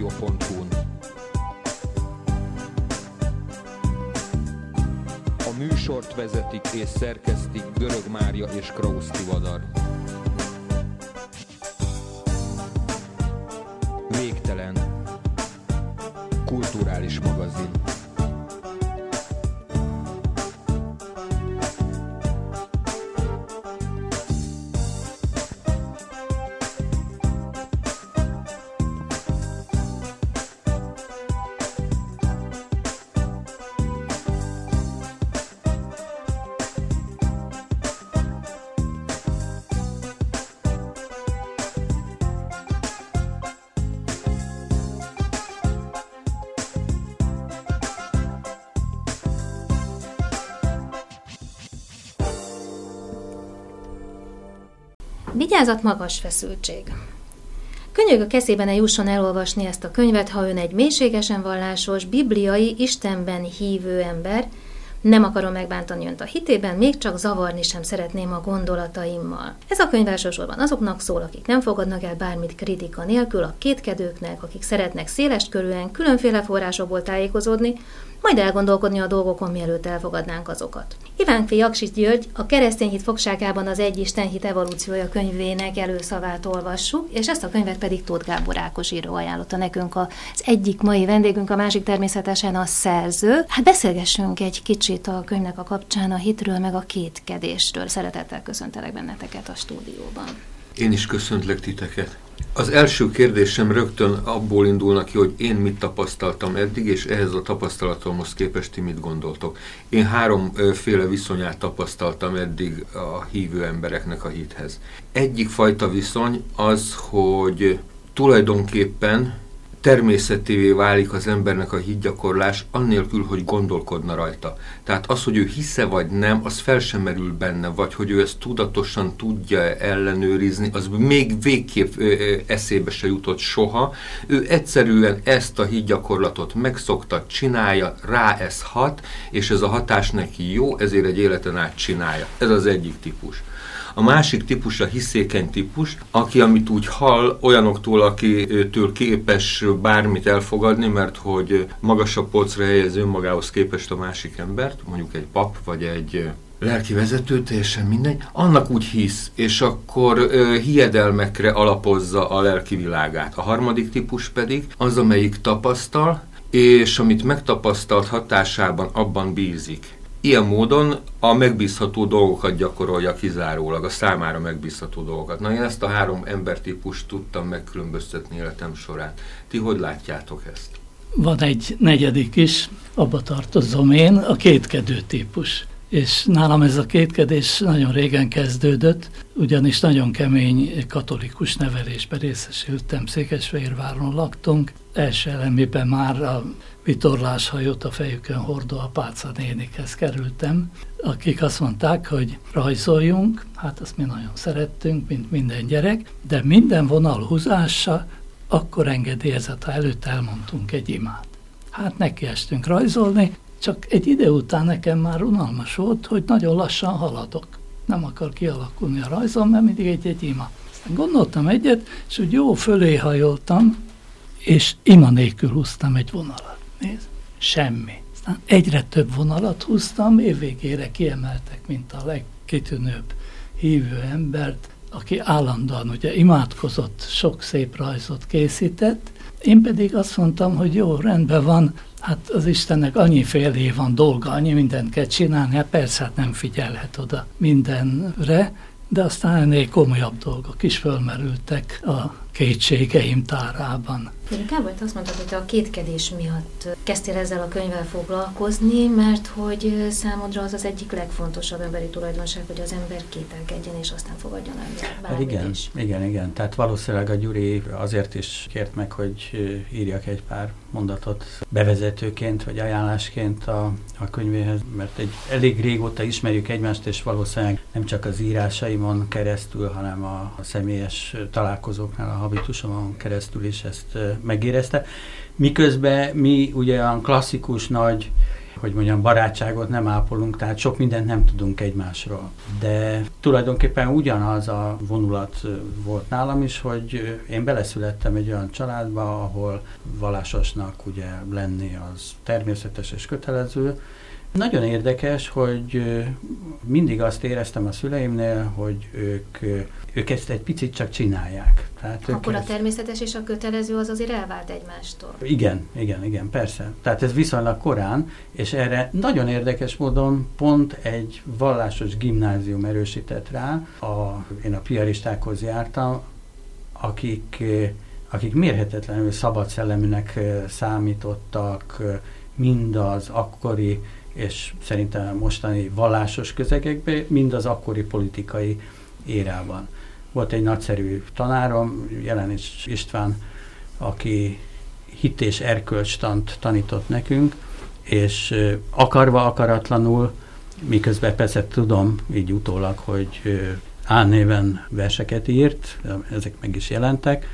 www.civilradio.hu-n. A műsort vezetik és szerkesztik Görög Mária és Krausz Tivadar. Vigyázat, magas feszültség. Könyörgök keszében ne jusson elolvasni ezt a könyvet, ha ön egy mélységesen vallásos, bibliai, Istenben hívő ember, nem akarom megbántani önt a hitében, még csak zavarni sem szeretném a gondolataimmal. Ez a könyv elsősorban azoknak szól, akik nem fogadnak el bármit kritika nélkül, a kétkedőknek, akik szeretnek széles körülön, különféle forrásokból tájékozódni, majd elgondolkodni a dolgokon, mielőtt elfogadnánk azokat. Ivánfi Jaksis György a keresztény hit fogságában az Egy Isten hit evolúciója könyvének előszavát olvassuk, és ezt a könyvet pedig Tóth Gábor Ákos író ajánlotta nekünk az egyik mai vendégünk, a másik természetesen a szerző. Hát beszélgessünk egy kicsit a könyvnek a kapcsán a hitről, meg a kétkedésről. Szeretettel köszöntelek benneteket a stúdióban. Én is köszöntlek titeket. Az első kérdésem rögtön abból indulnak ki, hogy én mit tapasztaltam eddig, és ehhez a tapasztalatomhoz képest ti mit gondoltok. Én háromféle viszonyát tapasztaltam eddig a hívő embereknek a hithez. Egyik fajta viszony az, hogy tulajdonképpen természetévé válik az embernek a hitgyakorlás, annélkül, hogy gondolkodna rajta. Tehát az, hogy ő hisze vagy nem, az fel sem merül benne, vagy hogy ő ezt tudatosan tudja ellenőrizni, az még végképp eszébe se jutott soha. Ő egyszerűen ezt a hitgyakorlatot megszokta, csinálja, rá ez hat, és ez a hatás neki jó, ezért egy életen át csinálja. Ez az egyik típus. A másik típus a hiszékeny típus, aki amit úgy hall olyanoktól, akitől képes bármit elfogadni, mert hogy magasabb polcra helyez önmagához képest a másik embert, mondjuk egy pap vagy egy lelki vezető, teljesen mindegy, annak úgy hisz, és akkor ö, hiedelmekre alapozza a lelki világát. A harmadik típus pedig az, amelyik tapasztal, és amit megtapasztalt hatásában abban bízik. Ilyen módon a megbízható dolgokat gyakorolja kizárólag, a számára megbízható dolgokat. Na én ezt a három embertípust tudtam megkülönböztetni életem során. Ti hogy látjátok ezt? Van egy negyedik is, abba tartozom én, a kétkedő típus. És nálam ez a kétkedés nagyon régen kezdődött, ugyanis nagyon kemény katolikus nevelésbe részesültem, Székesfehérváron laktunk. Első elemében már a vitorláshajót a fejükön hordó apáca nénikhez kerültem, akik azt mondták, hogy rajzoljunk, hát azt mi nagyon szerettünk, mint minden gyerek, de minden vonal húzása akkor engedélyezett, ha előtt elmondtunk egy imát. Hát nekiestünk rajzolni, csak egy ide után nekem már unalmas volt, hogy nagyon lassan haladok. Nem akar kialakulni a rajzom, mert mindig egy-egy ima. Aztán gondoltam egyet, és úgy jó fölé hajoltam, és ima nélkül húztam egy vonalat. Nézd, semmi. Aztán egyre több vonalat húztam, évvégére kiemeltek, mint a legkitűnőbb hívő embert, aki állandóan ugye imádkozott, sok szép rajzot készített, én pedig azt mondtam, hogy jó, rendben van, hát az Istennek annyi félé van dolga, annyi mindent kell csinálni, hát persze hát nem figyelhet oda mindenre, de aztán ennél komolyabb dolgok is fölmerültek a kétségeim tárában. Gábor, azt mondtad, hogy te a kétkedés miatt kezdtél ezzel a könyvvel foglalkozni, mert hogy számodra az az egyik legfontosabb emberi tulajdonság, hogy az ember kételkedjen, és aztán fogadjon el hát igen, is. igen, igen. Tehát valószínűleg a Gyuri azért is kért meg, hogy írjak egy pár mondatot bevezetőként, vagy ajánlásként a, a könyvéhez, mert egy elég régóta ismerjük egymást, és valószínűleg nem csak az írásaimon keresztül, hanem a, a személyes találkozóknál, a habitusomon keresztül is ezt megérezte. Miközben mi ugye a klasszikus nagy hogy mondjam, barátságot nem ápolunk, tehát sok mindent nem tudunk egymásról. De tulajdonképpen ugyanaz a vonulat volt nálam is, hogy én beleszülettem egy olyan családba, ahol vallásosnak ugye lenni az természetes és kötelező, nagyon érdekes, hogy mindig azt éreztem a szüleimnél, hogy ők, ők ezt egy picit csak csinálják. Tehát Akkor a természetes és a kötelező az azért elvált egymástól. Igen, igen, igen, persze. Tehát ez viszonylag korán, és erre nagyon érdekes módon pont egy vallásos gimnázium erősített rá. A, én a piaristákhoz jártam, akik, akik mérhetetlenül szabad szelleműnek számítottak, mind az akkori és szerintem mostani vallásos közegekben, mind az akkori politikai érában. Volt egy nagyszerű tanárom, Jelenés István, aki hit és erkölcstant tanított nekünk, és akarva, akaratlanul, miközben persze tudom így utólag, hogy álnéven verseket írt, ezek meg is jelentek,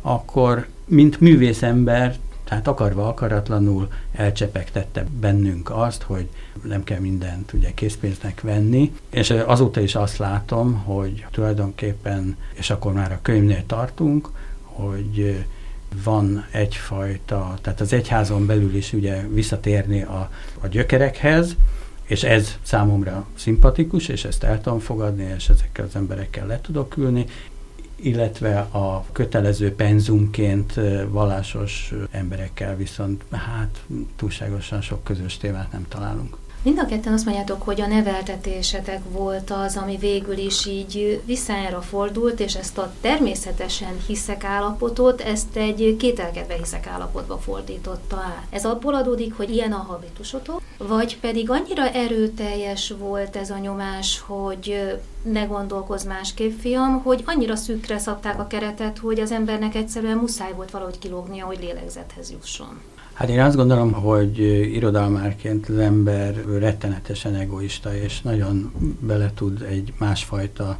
akkor mint művészember tehát akarva, akaratlanul elcsepegtette bennünk azt, hogy nem kell mindent ugye készpénznek venni, és azóta is azt látom, hogy tulajdonképpen, és akkor már a könyvnél tartunk, hogy van egyfajta, tehát az egyházon belül is ugye visszatérni a, a gyökerekhez, és ez számomra szimpatikus, és ezt el tudom fogadni, és ezekkel az emberekkel le tudok ülni, illetve a kötelező penzumként vallásos emberekkel viszont hát túlságosan sok közös témát nem találunk. Mind a ketten azt mondjátok, hogy a neveltetésetek volt az, ami végül is így visszájára fordult, és ezt a természetesen hiszek állapotot, ezt egy kételkedve hiszek állapotba fordította át. Ez abból adódik, hogy ilyen a habitusotok, vagy pedig annyira erőteljes volt ez a nyomás, hogy ne gondolkozz másképp, fiam, hogy annyira szűkre szabták a keretet, hogy az embernek egyszerűen muszáj volt valahogy kilógnia, hogy lélegzethez jusson. Hát én azt gondolom, hogy irodalmárként az ember rettenetesen egoista, és nagyon bele tud egy másfajta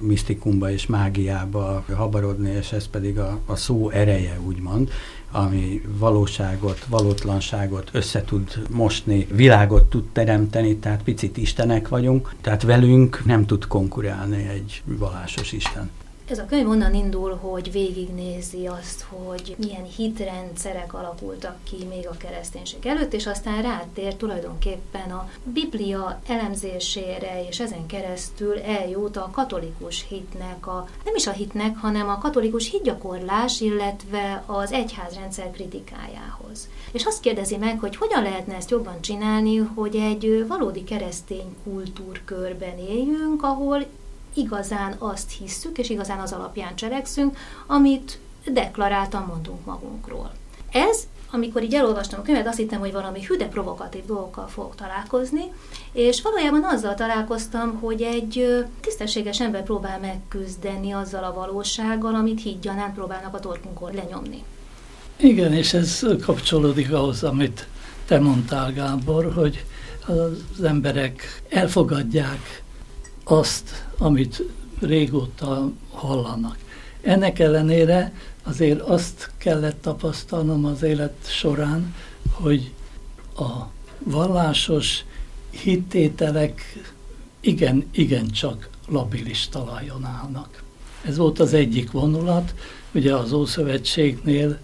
misztikumba és mágiába habarodni, és ez pedig a, a szó ereje, úgymond, ami valóságot, valótlanságot össze tud mosni, világot tud teremteni, tehát picit istenek vagyunk, tehát velünk nem tud konkurálni egy vallásos Isten. Ez a könyv onnan indul, hogy végignézi azt, hogy milyen hitrendszerek alakultak ki még a kereszténység előtt, és aztán rátér tulajdonképpen a Biblia elemzésére, és ezen keresztül eljut a katolikus hitnek, a, nem is a hitnek, hanem a katolikus hitgyakorlás, illetve az egyházrendszer kritikájához. És azt kérdezi meg, hogy hogyan lehetne ezt jobban csinálni, hogy egy valódi keresztény kultúrkörben éljünk, ahol igazán azt hisszük, és igazán az alapján cselekszünk, amit deklaráltan mondunk magunkról. Ez, amikor így elolvastam a könyvet, azt hittem, hogy valami hüde provokatív dolgokkal fogok találkozni, és valójában azzal találkoztam, hogy egy tisztességes ember próbál megküzdeni azzal a valósággal, amit higgyanán próbálnak a torkunkon lenyomni. Igen, és ez kapcsolódik ahhoz, amit te mondtál, Gábor, hogy az emberek elfogadják azt, amit régóta hallanak. Ennek ellenére azért azt kellett tapasztalnom az élet során, hogy a vallásos hittételek igen, igen csak labilis talajon állnak. Ez volt az egyik vonulat, ugye az Ószövetségnél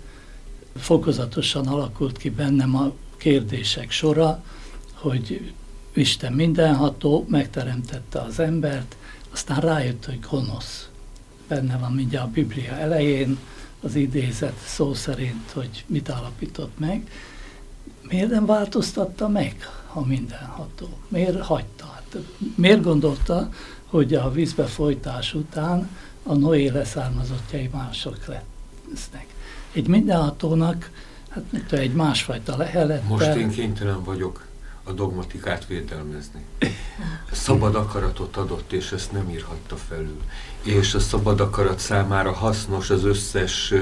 fokozatosan alakult ki bennem a kérdések sora, hogy Isten mindenható, megteremtette az embert, aztán rájött, hogy gonosz. Benne van mindjárt a Biblia elején az idézet szó szerint, hogy mit állapított meg. Miért nem változtatta meg, ha mindenható? Miért hagyta? Hát, miért gondolta, hogy a vízbe folytás után a Noé leszármazottjai mások lesznek. Egy mindenhatónak hát egy másfajta lehelettel... Most én kénytelen vagyok a dogmatikát védelmezni. Szabad akaratot adott, és ezt nem írhatta felül. És a szabad akarat számára hasznos az összes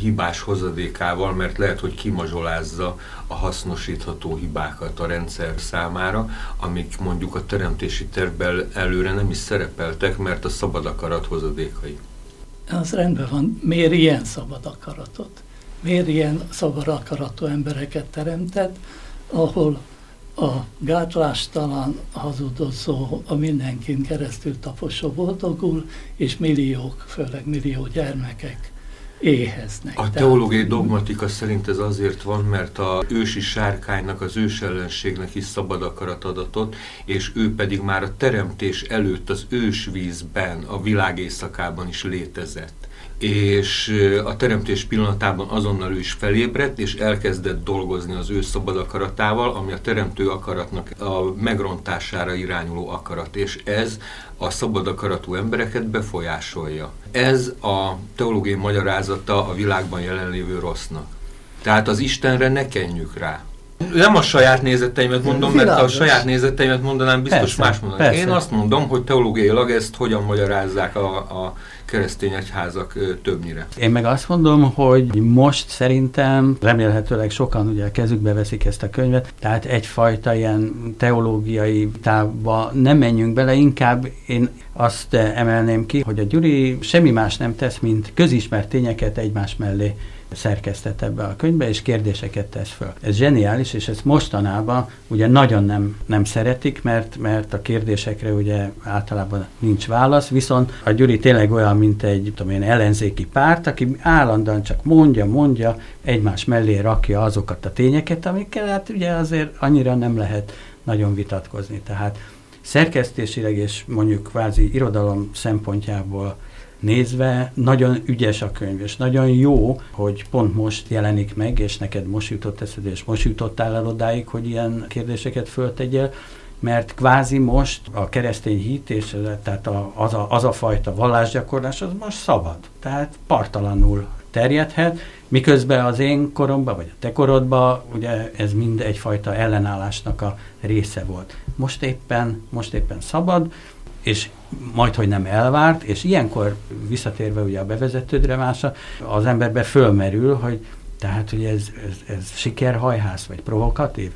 hibás hozadékával, mert lehet, hogy kimazsolázza a hasznosítható hibákat a rendszer számára, amik mondjuk a teremtési tervben előre nem is szerepeltek, mert a szabad akarat hozadékai. Az rendben van. Miért ilyen szabad akaratot? Miért ilyen szabad akaratú embereket teremtett, ahol a gátlástalan, hazudozó, a mindenkin keresztül taposó boldogul, és milliók, főleg millió gyermekek éheznek. A teológiai dogmatika szerint ez azért van, mert a ősi sárkánynak, az ősellenségnek is szabad akarat adatot, és ő pedig már a teremtés előtt az ősvízben, a világ éjszakában is létezett és a teremtés pillanatában azonnal ő is felébredt, és elkezdett dolgozni az ő szabad akaratával, ami a teremtő akaratnak a megrontására irányuló akarat, és ez a szabad akaratú embereket befolyásolja. Ez a teológiai magyarázata a világban jelenlévő rossznak. Tehát az Istenre ne kenjük rá. Nem a saját nézeteimet mondom, mert a saját nézeteimet mondanám, biztos persze, más mondanám. Én azt mondom, hogy teológiailag ezt hogyan magyarázzák a, a keresztény egyházak többnyire. Én meg azt mondom, hogy most szerintem remélhetőleg sokan ugye kezükbe veszik ezt a könyvet, tehát egyfajta ilyen teológiai távba nem menjünk bele, inkább én azt emelném ki, hogy a Gyuri semmi más nem tesz, mint közismert tényeket egymás mellé szerkesztett ebbe a könyvbe, és kérdéseket tesz föl. Ez zseniális, és ezt mostanában ugye nagyon nem, nem szeretik, mert, mert a kérdésekre ugye általában nincs válasz, viszont a Gyuri tényleg olyan, mint egy tudom én, ellenzéki párt, aki állandóan csak mondja, mondja, egymás mellé rakja azokat a tényeket, amikkel hát ugye azért annyira nem lehet nagyon vitatkozni. Tehát szerkesztésileg és mondjuk kvázi irodalom szempontjából nézve nagyon ügyes a könyv, és nagyon jó, hogy pont most jelenik meg, és neked most jutott eszedbe, és most jutottál el odáig, hogy ilyen kérdéseket föltegyél, mert kvázi most a keresztény hit, és tehát a, az, a, az a fajta vallásgyakorlás, az most szabad. Tehát partalanul terjedhet, miközben az én koromban, vagy a te korodban, ugye ez mind egyfajta ellenállásnak a része volt. Most éppen, most éppen szabad, és majd, hogy nem elvárt, és ilyenkor visszatérve ugye a bevezetődre mása, az emberbe fölmerül, hogy tehát, hogy ez, ez, ez sikerhajház, vagy provokatív.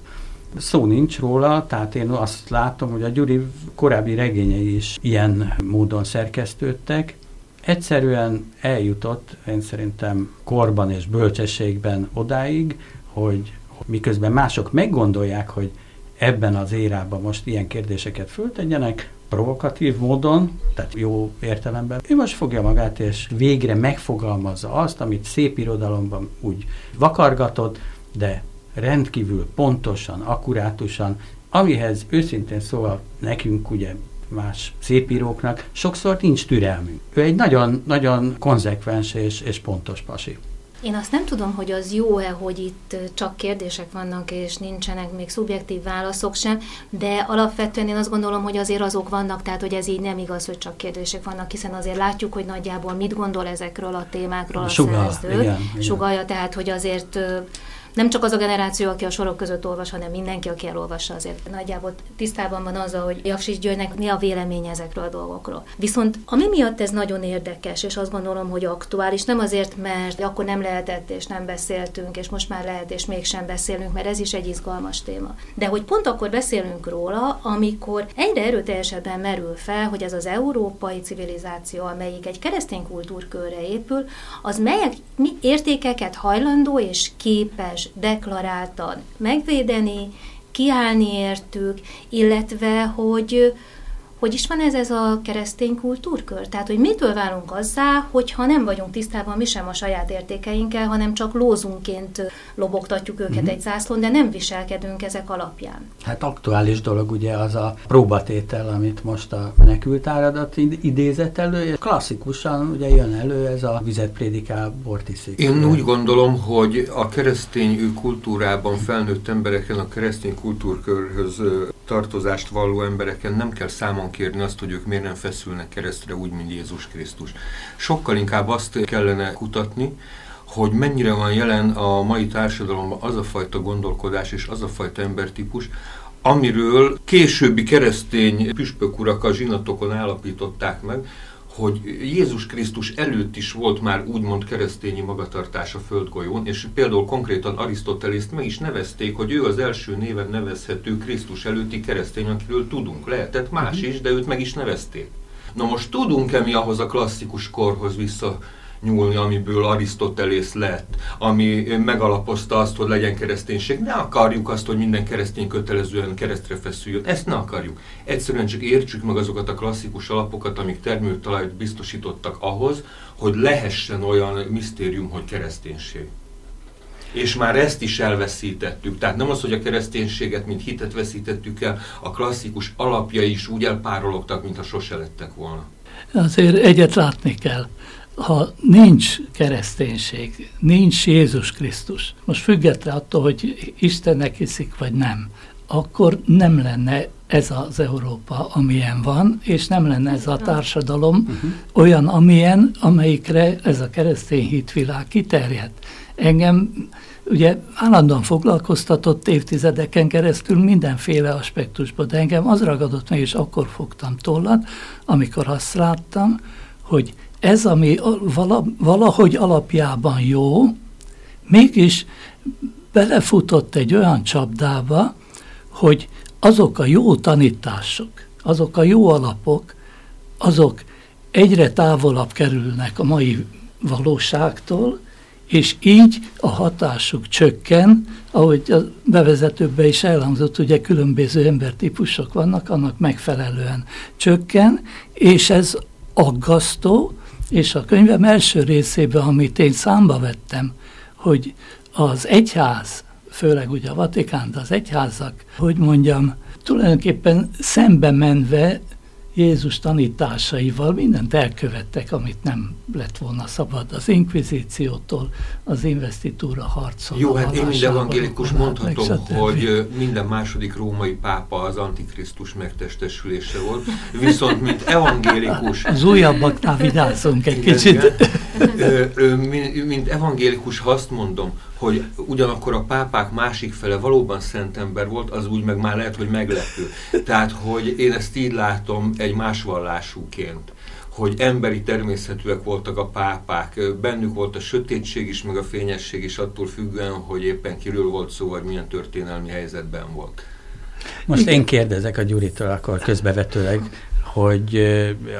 Szó nincs róla, tehát én azt látom, hogy a Gyuri korábbi regényei is ilyen módon szerkesztődtek. Egyszerűen eljutott, én szerintem korban és bölcsességben odáig, hogy miközben mások meggondolják, hogy ebben az érában most ilyen kérdéseket föltegyenek, provokatív módon, tehát jó értelemben, ő most fogja magát, és végre megfogalmazza azt, amit szép irodalomban úgy vakargatott, de rendkívül pontosan, akkurátusan, amihez őszintén szóval nekünk ugye más szépíróknak sokszor nincs türelmünk. Ő egy nagyon-nagyon konzekvens és, és pontos pasi. Én azt nem tudom, hogy az jó-e, hogy itt csak kérdések vannak, és nincsenek még szubjektív válaszok sem, de alapvetően én azt gondolom, hogy azért azok vannak, tehát hogy ez így nem igaz, hogy csak kérdések vannak, hiszen azért látjuk, hogy nagyjából mit gondol ezekről a témákról a Sugal, szerző. Igen, igen. Sugalja, tehát hogy azért nem csak az a generáció, aki a sorok között olvas, hanem mindenki, aki elolvassa, azért nagyjából tisztában van azzal, hogy Jaksis Györgynek mi a vélemény ezekről a dolgokról. Viszont ami miatt ez nagyon érdekes, és azt gondolom, hogy aktuális, nem azért, mert akkor nem lehetett, és nem beszéltünk, és most már lehet, és mégsem beszélünk, mert ez is egy izgalmas téma. De hogy pont akkor beszélünk róla, amikor egyre erőteljesebben merül fel, hogy ez az európai civilizáció, amelyik egy keresztény kultúrkörre épül, az melyek mi értékeket hajlandó és képes képes deklaráltan megvédeni, kiállni értük, illetve hogy hogy is van ez ez a keresztény kultúrkör? Tehát, hogy mitől válunk azzá, hogyha nem vagyunk tisztában mi sem a saját értékeinkkel, hanem csak lózunként lobogtatjuk őket uh-huh. egy zászlón, de nem viselkedünk ezek alapján. Hát aktuális dolog ugye az a próbatétel, amit most a menekült áradat idézett elő, klasszikusan ugye jön elő ez a vizet prédikál, bortiszik. Én úgy gondolom, hogy a keresztény kultúrában felnőtt embereken, a keresztény kultúrkörhöz tartozást valló embereken nem kell számon számon kérni azt, hogy ők miért nem feszülnek keresztre úgy, mint Jézus Krisztus. Sokkal inkább azt kellene kutatni, hogy mennyire van jelen a mai társadalomban az a fajta gondolkodás és az a fajta embertípus, amiről későbbi keresztény püspökurak a zsinatokon állapították meg, hogy Jézus Krisztus előtt is volt már úgymond keresztényi magatartás a földgolyón, és például konkrétan Arisztotelészt meg is nevezték, hogy ő az első néven nevezhető Krisztus előtti keresztény, akiről tudunk. Lehetett más mhm. is, de őt meg is nevezték. Na most tudunk-e mi ahhoz a klasszikus korhoz vissza nyúlni, amiből Arisztotelész lett, ami megalapozta azt, hogy legyen kereszténység. Ne akarjuk azt, hogy minden keresztény kötelezően keresztre feszüljön. Ezt ne akarjuk. Egyszerűen csak értsük meg azokat a klasszikus alapokat, amik termőtalajt biztosítottak ahhoz, hogy lehessen olyan misztérium, hogy kereszténység. És már ezt is elveszítettük. Tehát nem az, hogy a kereszténységet, mint hitet veszítettük el, a klasszikus alapja is úgy elpárologtak, mintha sose lettek volna. Azért egyet látni kell ha nincs kereszténység, nincs Jézus Krisztus, most független attól, hogy Istennek hiszik, vagy nem, akkor nem lenne ez az Európa, amilyen van, és nem lenne ez a társadalom uh-huh. olyan, amilyen, amelyikre ez a keresztény hitvilág kiterjedt. Engem ugye állandóan foglalkoztatott évtizedeken keresztül mindenféle aspektusban, de engem az ragadott meg, és akkor fogtam tollat, amikor azt láttam, hogy ez, ami valahogy alapjában jó, mégis belefutott egy olyan csapdába, hogy azok a jó tanítások, azok a jó alapok, azok egyre távolabb kerülnek a mai valóságtól, és így a hatásuk csökken, ahogy a bevezetőben is elhangzott, ugye különböző embertípusok vannak, annak megfelelően csökken, és ez aggasztó, és a könyvem első részében, amit én számba vettem, hogy az egyház, főleg ugye a Vatikán, de az egyházak, hogy mondjam, tulajdonképpen szembe menve Jézus tanításaival mindent elkövettek, amit nem lett volna szabad az inkvizíciótól, az investitúra harcol. Jó, hát én minden evangélikus mondhatom, hogy minden második római pápa az antikrisztus megtestesülése volt, viszont mint evangélikus... Az újabbaknál vidázzunk egy igen, kicsit. Igen. Mint evangélikus, ha azt mondom, hogy ugyanakkor a pápák másik fele valóban szent ember volt, az úgy meg már lehet, hogy meglepő. Tehát, hogy én ezt így látom egy más vallásúként hogy emberi természetűek voltak a pápák, bennük volt a sötétség is, meg a fényesség is, attól függően, hogy éppen kiről volt szó, vagy milyen történelmi helyzetben volt. Most én kérdezek a Gyuritól akkor közbevetőleg, hogy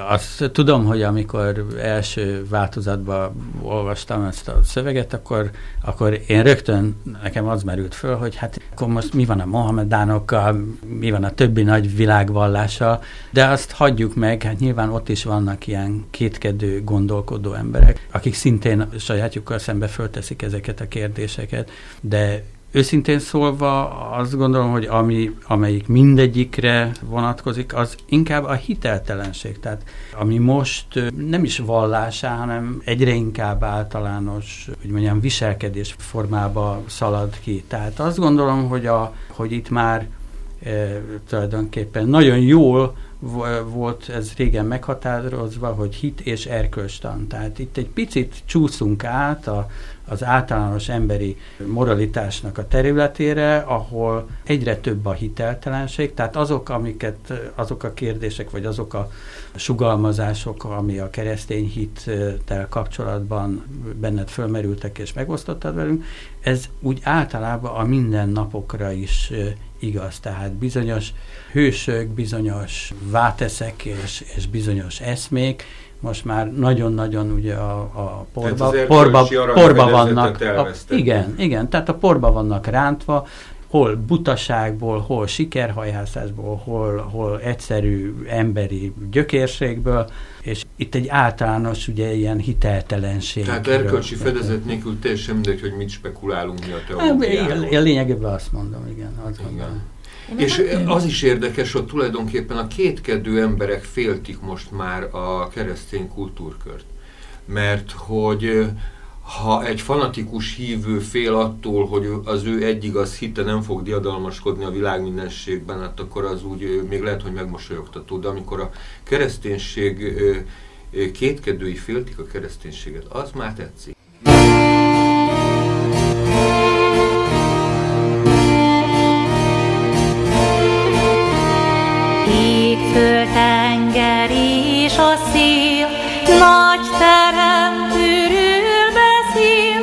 azt tudom, hogy amikor első változatban olvastam ezt a szöveget, akkor, akkor én rögtön, nekem az merült föl, hogy hát akkor most mi van a Mohamedánokkal, mi van a többi nagy világvallással, de azt hagyjuk meg, hát nyilván ott is vannak ilyen kétkedő, gondolkodó emberek, akik szintén sajátjukkal szembe fölteszik ezeket a kérdéseket, de Őszintén szólva azt gondolom, hogy ami, amelyik mindegyikre vonatkozik, az inkább a hiteltelenség. Tehát ami most nem is vallásá, hanem egyre inkább általános, hogy mondjam, viselkedés formába szalad ki. Tehát azt gondolom, hogy, a, hogy itt már e, tulajdonképpen nagyon jól volt ez régen meghatározva, hogy hit és erkölcstan. Tehát itt egy picit csúszunk át a, az általános emberi moralitásnak a területére, ahol egyre több a hiteltelenség, tehát azok, amiket, azok a kérdések, vagy azok a sugalmazások, ami a keresztény hittel kapcsolatban benned fölmerültek és megosztottad velünk, ez úgy általában a mindennapokra is igaz. Tehát bizonyos hősök, bizonyos váteszek és, és bizonyos eszmék most már nagyon-nagyon ugye a, a porba, porba, porba vannak. A, igen, igen, tehát a porba vannak rántva, hol butaságból, hol sikerhajhászásból, hol, hol egyszerű emberi gyökérségből, és itt egy általános, ugye, ilyen hiteltelenség. Tehát erkölcsi fedezet nélkül teljesen mindegy, hogy mit spekulálunk mi a teológiáról. Hát, én lényegében azt mondom, igen. Azt igen. Mondom. És az is érdekes, hogy tulajdonképpen a kétkedő emberek féltik most már a keresztény kultúrkört. Mert hogy ha egy fanatikus hívő fél attól, hogy az ő egy igaz hite nem fog diadalmaskodni a világ mindenségben, hát akkor az úgy még lehet, hogy megmosolyogtató, de amikor a kereszténység kétkedői féltik a kereszténységet, az már tetszik. A szél, nagy teremtőről beszél,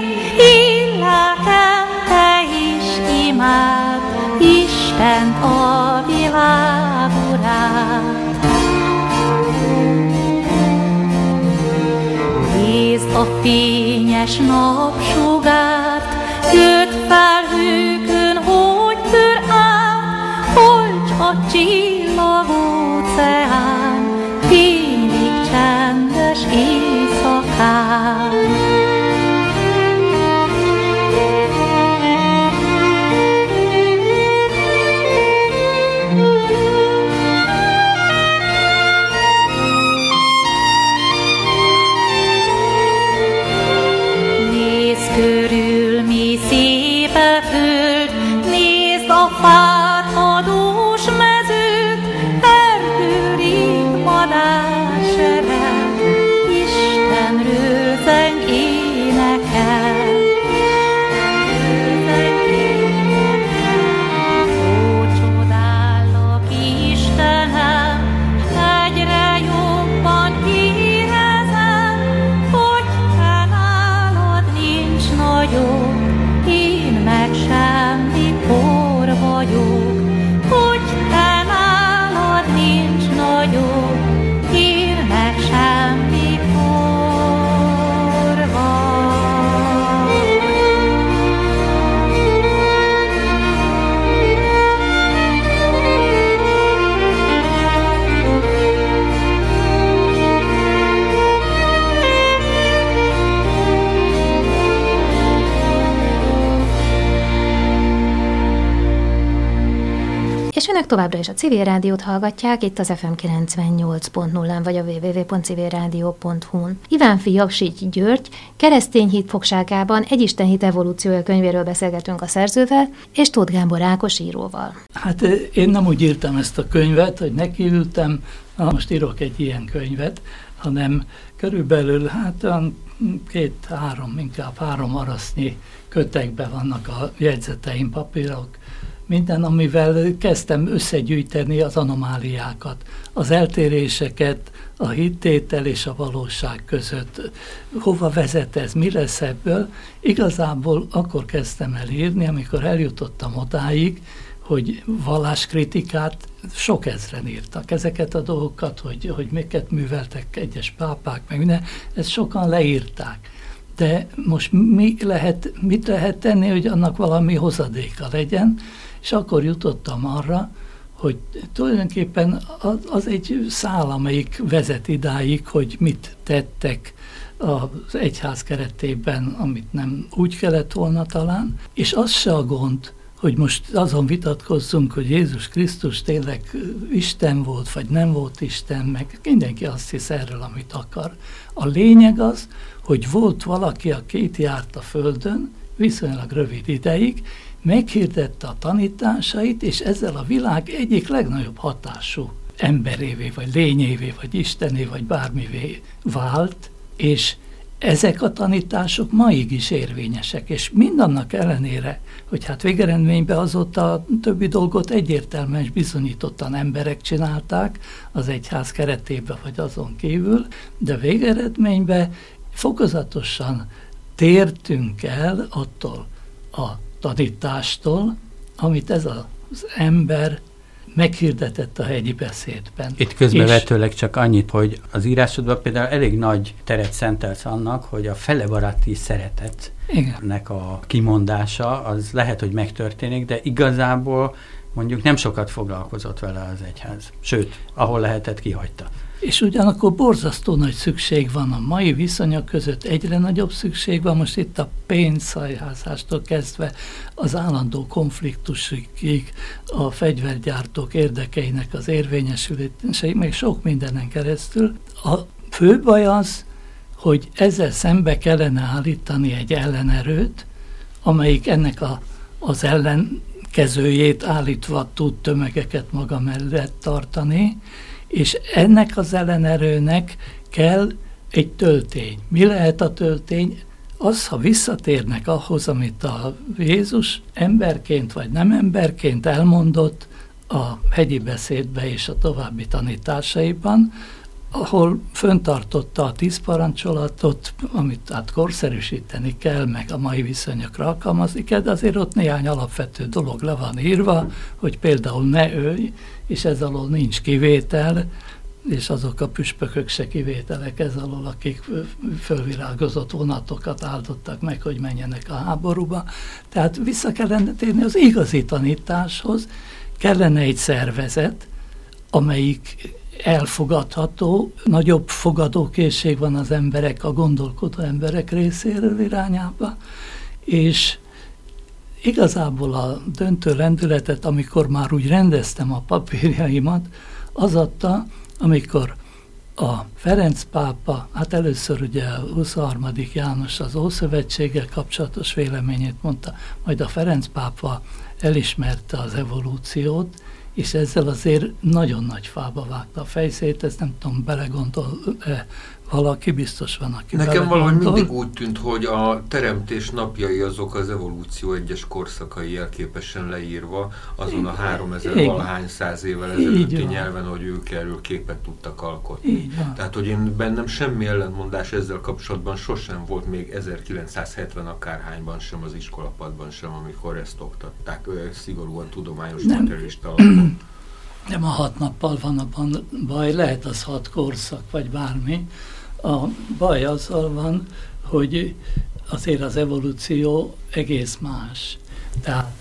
illetem te is imád, Isten a világ urát. Nézd a fényes napsugárt, jött felhőkön, hogy tör át, hogy a csillagok óceán, félig i. továbbra is a civil rádiót hallgatják, itt az FM 98.0-án vagy a www.civilradio.hu-n. Ivánfi Jaksígy György keresztény hit fogságában egy istenhit evolúciója könyvéről beszélgetünk a szerzővel, és Tóth Gábor Ákos íróval. Hát eh, én nem úgy írtam ezt a könyvet, hogy nekiültem, na most írok egy ilyen könyvet, hanem körülbelül hát két-három, inkább három arasznyi kötekben vannak a jegyzeteim, papírok, minden, amivel kezdtem összegyűjteni az anomáliákat, az eltéréseket a hittétel és a valóság között. Hova vezet ez, mi lesz ebből? Igazából akkor kezdtem el írni, amikor eljutottam odáig, hogy valláskritikát sok ezren írtak. Ezeket a dolgokat, hogy, hogy miket műveltek egyes pápák, meg minden, ezt sokan leírták. De most mi lehet, mit lehet tenni, hogy annak valami hozadéka legyen, és akkor jutottam arra, hogy tulajdonképpen az, egy szál, amelyik vezet idáig, hogy mit tettek az egyház keretében, amit nem úgy kellett volna talán, és az se a gond, hogy most azon vitatkozzunk, hogy Jézus Krisztus tényleg Isten volt, vagy nem volt Isten, meg mindenki azt hisz erről, amit akar. A lényeg az, hogy volt valaki, aki itt járt a Földön, viszonylag rövid ideig, meghirdette a tanításait, és ezzel a világ egyik legnagyobb hatású emberévé, vagy lényévé, vagy istené, vagy bármivé vált, és ezek a tanítások maig is érvényesek, és mindannak ellenére, hogy hát végeredményben azóta a többi dolgot egyértelműen és bizonyítottan emberek csinálták az egyház keretében vagy azon kívül, de végeredményben fokozatosan tértünk el attól a tanítástól, amit ez az ember meghirdetett a hegyi beszédben. Itt közbevetőleg csak annyit, hogy az írásodban például elég nagy teret szentelsz annak, hogy a fele baráti szeretetnek a kimondása, az lehet, hogy megtörténik, de igazából mondjuk nem sokat foglalkozott vele az egyház. Sőt, ahol lehetett, kihagyta. És ugyanakkor borzasztó nagy szükség van a mai viszonyok között, egyre nagyobb szükség van, most itt a pénzszajházástól kezdve az állandó konfliktusig, a fegyvergyártók érdekeinek az érvényesüléséig, meg sok mindenen keresztül. A fő baj az, hogy ezzel szembe kellene állítani egy ellenerőt, amelyik ennek a, az ellenkezőjét állítva tud tömegeket maga mellett tartani, és ennek az ellenerőnek kell egy töltény. Mi lehet a töltény? Az, ha visszatérnek ahhoz, amit a Jézus emberként vagy nem emberként elmondott a hegyi beszédbe és a további tanításaiban, ahol föntartotta a tíz parancsolatot, amit tehát korszerűsíteni kell, meg a mai viszonyokra alkalmazni de azért ott néhány alapvető dolog le van írva, hogy például ne ölj, és ez alól nincs kivétel, és azok a püspökök se kivételek ez alól, akik fölvirágozott vonatokat áldottak meg, hogy menjenek a háborúba. Tehát vissza kellene térni az igazi tanításhoz, kellene egy szervezet, amelyik elfogadható, nagyobb fogadókészség van az emberek, a gondolkodó emberek részéről irányába, és igazából a döntő lendületet, amikor már úgy rendeztem a papírjaimat, az adta, amikor a Ferenc pápa, hát először ugye a 23. János az Ószövetséggel kapcsolatos véleményét mondta, majd a Ferenc pápa elismerte az evolúciót, és ezzel azért nagyon nagy fába vágta a fejszét, ezt nem tudom, belegondol valaki, biztos van, aki Nekem valahogy mindig úgy tűnt, hogy a teremtés napjai azok az evolúció egyes korszakai jelképesen leírva, azon a 3000 valahány száz évvel ezelőtti nyelven, hogy ők erről képet tudtak alkotni. Tehát, hogy én bennem semmi ellentmondás ezzel kapcsolatban sosem volt még 1970 akárhányban sem az iskolapadban sem, amikor ezt oktatták. Szigorúan tudományos materialista alapon. Nem a hat nappal van abban baj, lehet az hat korszak, vagy bármi, a baj azzal van, hogy azért az evolúció egész más. Tehát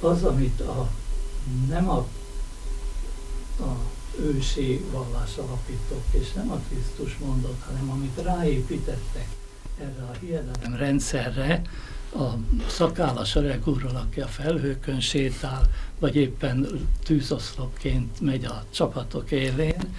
az, amit a, nem a, a ősi vallás alapítók, és nem a Krisztus mondott, hanem amit ráépítettek erre a hiedelem rendszerre, a szakállas öreg úrral, aki a felhőkön sétál, vagy éppen tűzoszlopként megy a csapatok élén,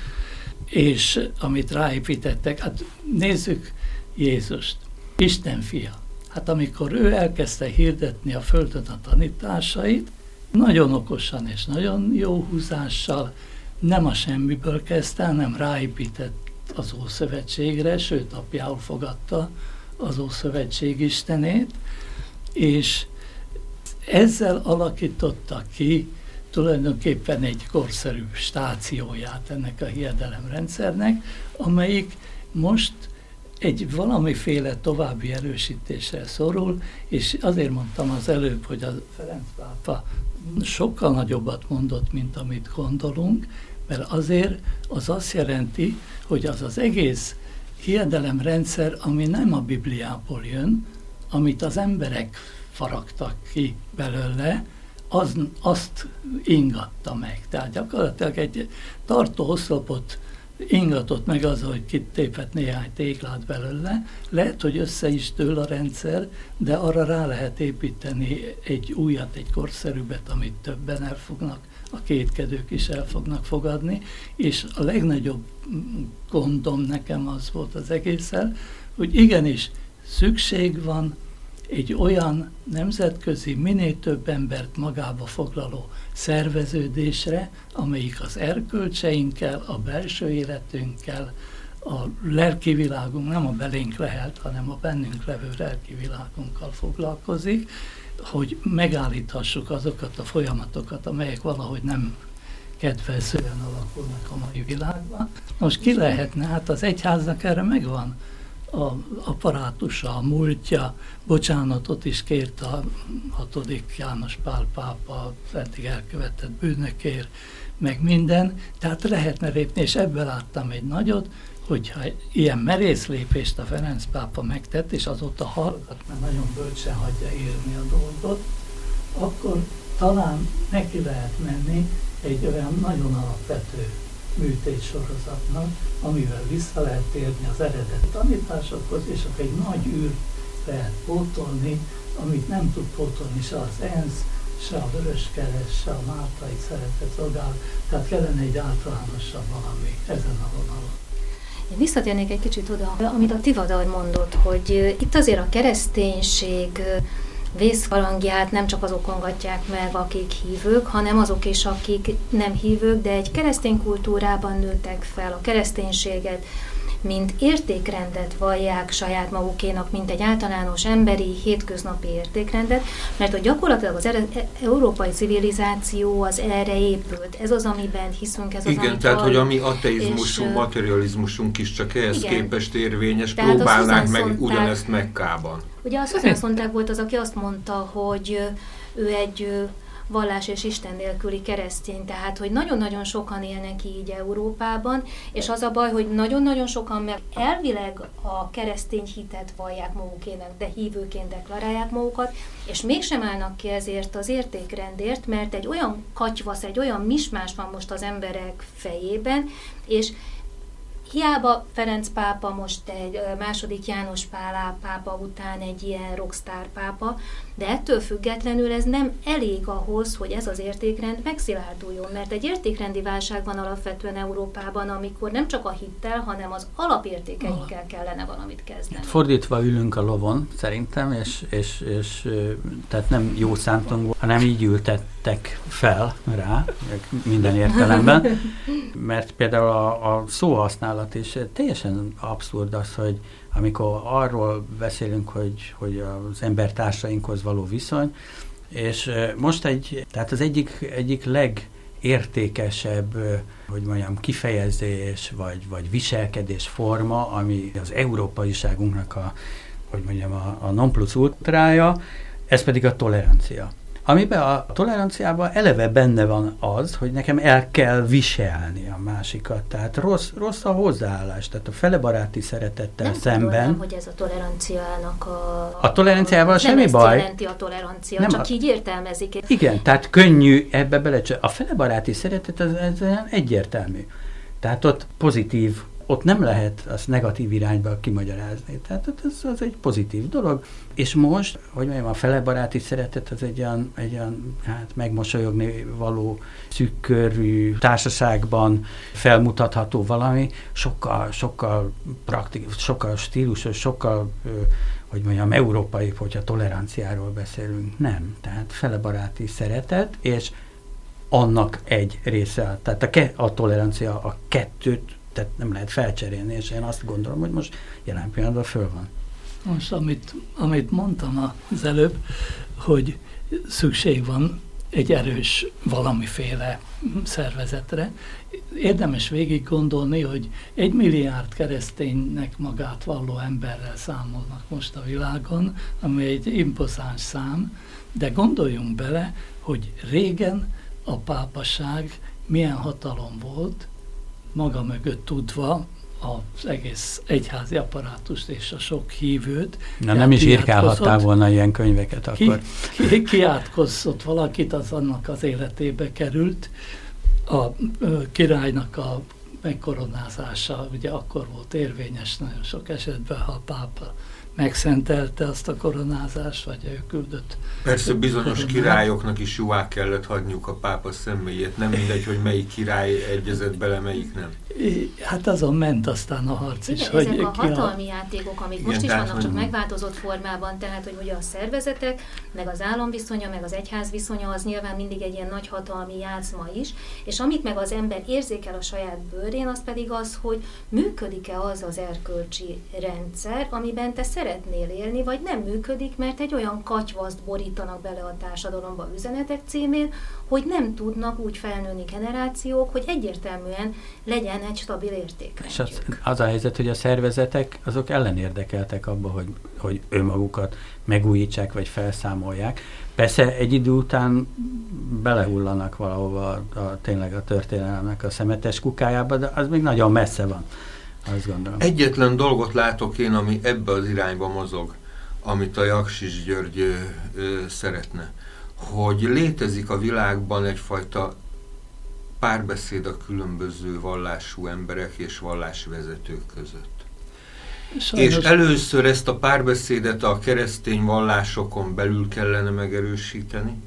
és amit ráépítettek, hát nézzük Jézust, Isten fia. Hát amikor ő elkezdte hirdetni a Földön a tanításait, nagyon okosan és nagyon jó húzással, nem a semmiből kezdte, nem ráépített az Ószövetségre, sőt apjául fogadta az Ószövetség Istenét, és ezzel alakította ki tulajdonképpen egy korszerű stációját ennek a hiedelemrendszernek, amelyik most egy valamiféle további erősítésre szorul, és azért mondtam az előbb, hogy a Ferenc pápa sokkal nagyobbat mondott, mint amit gondolunk, mert azért az azt jelenti, hogy az az egész hiedelemrendszer, ami nem a Bibliából jön, amit az emberek faragtak ki belőle, az, azt ingatta meg. Tehát gyakorlatilag egy tartó oszlopot ingatott meg az, hogy kitépett néhány téglát belőle. Lehet, hogy össze is től a rendszer, de arra rá lehet építeni egy újat, egy korszerűbbet, amit többen elfognak, a kétkedők is el fognak fogadni, és a legnagyobb gondom nekem az volt az egészen, hogy igenis szükség van egy olyan nemzetközi, minél több embert magába foglaló szerveződésre, amelyik az erkölcseinkkel, a belső életünkkel, a lelki világunk, nem a belénk lehet, hanem a bennünk levő lelki világunkkal foglalkozik, hogy megállíthassuk azokat a folyamatokat, amelyek valahogy nem kedvezően alakulnak a mai világban. Most ki lehetne? Hát az egyháznak erre megvan a apparátusa, a múltja, bocsánatot is kért a hatodik János Pál pápa eddig elkövetett bűnökért, meg minden, tehát lehetne lépni, és ebből láttam egy nagyot, hogyha ilyen merész lépést a Ferenc pápa megtett, és azóta hallgat, mert nagyon bölcsen hagyja írni a dolgot, akkor talán neki lehet menni egy olyan nagyon alapvető műtét-sorozatnak, amivel vissza lehet térni az eredeti tanításokhoz, és akkor egy nagy űr lehet pótolni, amit nem tud pótolni se az ENSZ, se a Vöröskeres, se a Máltai Szeretett Szolgál, tehát kellene egy általánosabb valami ezen a vonalon. Én visszatérnék egy kicsit oda, amit a Tivadar mondott, hogy itt azért a kereszténység vészfalangját nem csak azok kongatják meg, akik hívők, hanem azok is, akik nem hívők, de egy keresztény kultúrában nőttek fel, a kereszténységet mint értékrendet vallják saját magukénak, mint egy általános emberi, hétköznapi értékrendet, mert hogy gyakorlatilag az e- európai civilizáció az erre épült. Ez az, amiben hiszünk, ez az, Igen, amit tehát, hall, hogy a mi ateizmusunk, és, materializmusunk is csak ehhez igen. képest érvényes, a Susan meg Sontag- ugyanezt Mekkában. Ugye a Susan Sontag volt az, aki azt mondta, hogy ő egy vallás és Isten nélküli keresztény, tehát hogy nagyon-nagyon sokan élnek így Európában, és az a baj, hogy nagyon-nagyon sokan meg elvileg a keresztény hitet vallják magukének, de hívőként deklarálják magukat, és mégsem állnak ki ezért az értékrendért, mert egy olyan katyvasz, egy olyan mismás van most az emberek fejében, és Hiába Ferenc pápa most egy második János Pál pápa után egy ilyen rockstar pápa, de ettől függetlenül ez nem elég ahhoz, hogy ez az értékrend megszilárduljon, mert egy értékrendi válság van alapvetően Európában, amikor nem csak a hittel, hanem az alapértékeinkkel kellene valamit kezdeni. Fordítva ülünk a lovon, szerintem, és, és, és tehát nem jó szántunkból, hanem így ültettek fel rá, minden értelemben, mert például a, a szóhasználat is teljesen abszurd az, hogy amikor arról beszélünk, hogy, hogy az embertársainkhoz való viszony, és most egy, tehát az egyik, egyik legértékesebb, hogy mondjam, kifejezés, vagy, vagy viselkedés forma, ami az európaiságunknak a, hogy mondjam, a, a non plus ultrája, ez pedig a tolerancia. Amiben a toleranciában eleve benne van az, hogy nekem el kell viselni a másikat. Tehát rossz, rossz a hozzáállás, tehát a felebaráti szeretettel nem szemben. gondolnám, hogy ez a toleranciának a... A toleranciával nem semmi ezt baj. jelenti a tolerancia, Nem csak a- így értelmezik. Igen, tehát könnyű ebbe belecső. A felebaráti szeretet az, olyan egyértelmű. Tehát ott pozitív, ott nem lehet azt negatív irányba kimagyarázni. Tehát ott az, egy pozitív dolog. És most, hogy mondjam, a felebaráti szeretet az egy olyan, egy olyan hát megmosolyogni való szűkkörű társaságban felmutatható valami, sokkal, sokkal praktikus, sokkal stílusos, sokkal hogy mondjam, európai, hogyha toleranciáról beszélünk. Nem. Tehát felebaráti szeretet, és annak egy része. Tehát a, ke- a tolerancia a kettőt, tehát nem lehet felcserélni, és én azt gondolom, hogy most jelen pillanatban föl van. Most, amit, amit mondtam az előbb, hogy szükség van egy erős valamiféle szervezetre. Érdemes végig gondolni, hogy egy milliárd kereszténynek magát valló emberrel számolnak most a világon, ami egy impozáns szám, de gondoljunk bele, hogy régen a pápaság milyen hatalom volt, maga mögött tudva az egész egyházi apparátust és a sok hívőt. Na, nem is írkálhattál volna ilyen könyveket akkor. ki, ki, kiátkozott valakit, az annak az életébe került. A ö, királynak a megkoronázása ugye akkor volt érvényes nagyon sok esetben, ha a pápa megszentelte azt a koronázást, vagy ő küldött. Persze bizonyos Koronát. királyoknak is jóvá kellett hagyniuk a pápa személyét. Nem mindegy, hogy melyik király egyezett bele, melyik nem. Hát azon ment aztán a harc is, Igen, hogy ezek a ki a, hatalmi játékok, amik Igen, most is vannak, csak megváltozott formában, tehát hogy ugye a szervezetek, meg az állam viszonya, meg az egyház viszonya, az nyilván mindig egy ilyen nagy hatalmi játszma is, és amit meg az ember érzékel a saját bőrén, az pedig az, hogy működik-e az az erkölcsi rendszer, amiben te szeretnél élni, vagy nem működik, mert egy olyan katyvaszt borítanak bele a társadalomba üzenetek címén, hogy nem tudnak úgy felnőni generációk, hogy egyértelműen legyen egy stabil És az, az a helyzet, hogy a szervezetek azok ellenérdekeltek abba, hogy, hogy önmagukat megújítsák, vagy felszámolják. Persze egy idő után belehullanak valahova a, a, tényleg a történelemnek a szemetes kukájába, de az még nagyon messze van, azt gondolom. Egyetlen dolgot látok én, ami ebbe az irányba mozog, amit a Jaksis György ö, ö, szeretne. Hogy létezik a világban egyfajta párbeszéd a különböző vallású emberek és vallásvezetők között. sajnos, És először ezt a párbeszédet a keresztény vallásokon belül kellene megerősíteni,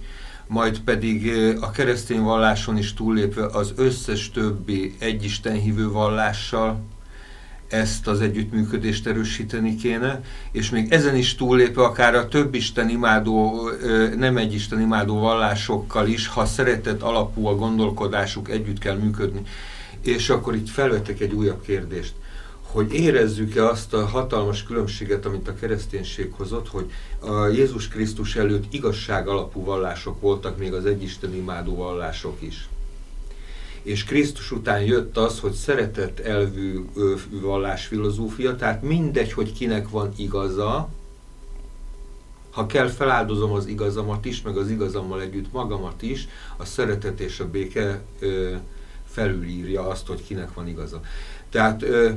majd pedig a keresztény valláson is túllépve az összes többi egyistenhívő vallással, ezt az együttműködést erősíteni kéne, és még ezen is túllépve akár a több Isten imádó, nem egy Isten imádó vallásokkal is, ha szeretet alapú a gondolkodásuk, együtt kell működni. És akkor itt felvettek egy újabb kérdést hogy érezzük-e azt a hatalmas különbséget, amit a kereszténység hozott, hogy a Jézus Krisztus előtt igazság alapú vallások voltak, még az egyisten imádó vallások is. És Krisztus után jött az, hogy szeretett elvű vallásfilozófia, tehát mindegy, hogy kinek van igaza, ha kell, feláldozom az igazamat is, meg az igazammal együtt magamat is, a szeretet és a béke ö, felülírja azt, hogy kinek van igaza. Tehát ö,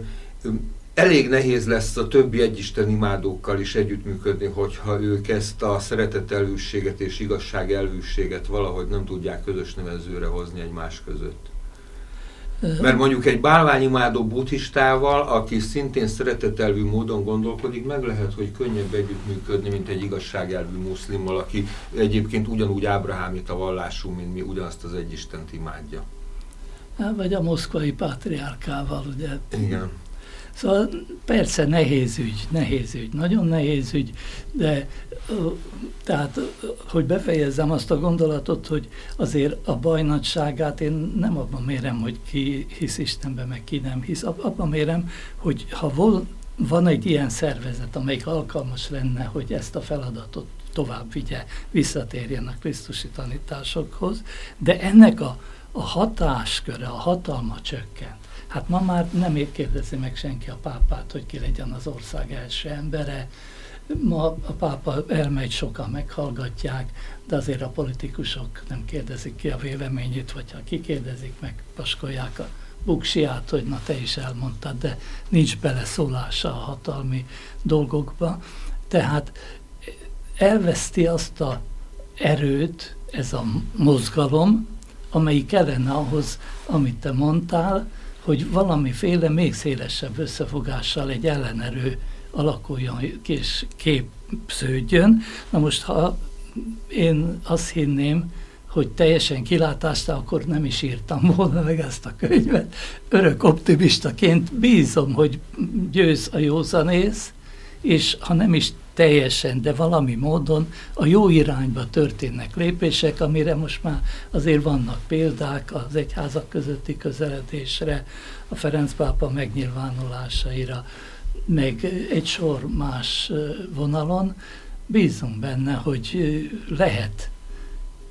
elég nehéz lesz a többi egyisten imádókkal is együttműködni, hogyha ők ezt a szeretetelvűséget és igazságelvűséget valahogy nem tudják közös nevezőre hozni egymás között. Mert mondjuk egy bálványimádó buddhistával, aki szintén szeretetelvű módon gondolkodik, meg lehet, hogy könnyebb együttműködni, mint egy igazságelvű muszlimmal, aki egyébként ugyanúgy ábrahámit a vallású, mint mi ugyanazt az egyistent imádja. Vagy a moszkvai pátriárkával, ugye? Igen. Szóval persze nehéz ügy, nehéz ügy, nagyon nehéz ügy, de tehát, hogy befejezzem azt a gondolatot, hogy azért a bajnadságát én nem abban mérem, hogy ki hisz Istenben, meg ki nem hisz, abban mérem, hogy ha vol, van egy ilyen szervezet, amelyik alkalmas lenne, hogy ezt a feladatot tovább vigye, visszatérjen a Krisztusi tanításokhoz, de ennek a, a hatásköre, a hatalma csökkent Hát ma már nem kérdezi meg senki a pápát, hogy ki legyen az ország első embere. Ma a pápa elmegy, sokan meghallgatják, de azért a politikusok nem kérdezik ki a véleményét, vagy ha kikérdezik, meg paskolják a buksiát, hogy na te is elmondtad, de nincs beleszólása a hatalmi dolgokba. Tehát elveszti azt a erőt, ez a mozgalom, amelyik kellene ahhoz, amit te mondtál, hogy valamiféle még szélesebb összefogással egy ellenerő alakuljon és képződjön. Na most, ha én azt hinném, hogy teljesen kilátásta, akkor nem is írtam volna meg ezt a könyvet. Örök optimistaként bízom, hogy győz a józanész, és ha nem is teljesen, de valami módon a jó irányba történnek lépések, amire most már azért vannak példák az egyházak közötti közeledésre, a Ferenc pápa megnyilvánulásaira, meg egy sor más vonalon. Bízunk benne, hogy lehet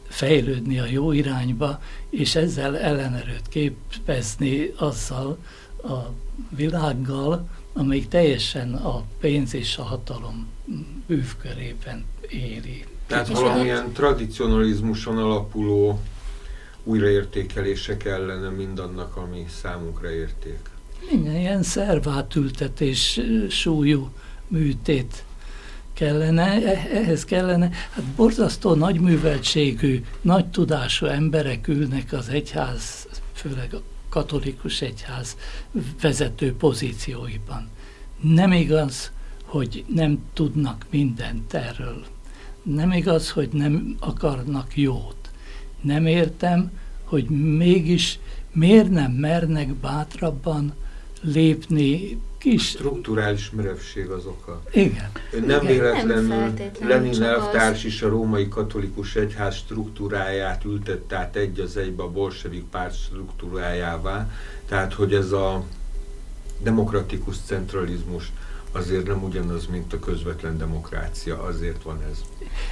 fejlődni a jó irányba, és ezzel ellenerőt képezni azzal a világgal, amelyik teljesen a pénz és a hatalom bűvkörében éri. Tehát valamilyen tradicionalizmuson alapuló újraértékelése kellene mindannak, ami számunkra érték. Igen, ilyen szervátültetés súlyú műtét kellene, e-, ehhez kellene, hát borzasztó nagy műveltségű, nagy tudású emberek ülnek az egyház, főleg a katolikus egyház vezető pozícióiban. Nem igaz, hogy nem tudnak mindent erről. Nem igaz, hogy nem akarnak jót. Nem értem, hogy mégis miért nem mernek bátrabban lépni kis... Strukturális merevség az oka. Igen. Nem Igen. véletlenül Lenin elvtárs is a római katolikus egyház struktúráját ültette át egy az egybe a bolsevik párt struktúrájává, tehát hogy ez a demokratikus centralizmus azért nem ugyanaz, mint a közvetlen demokrácia, azért van ez.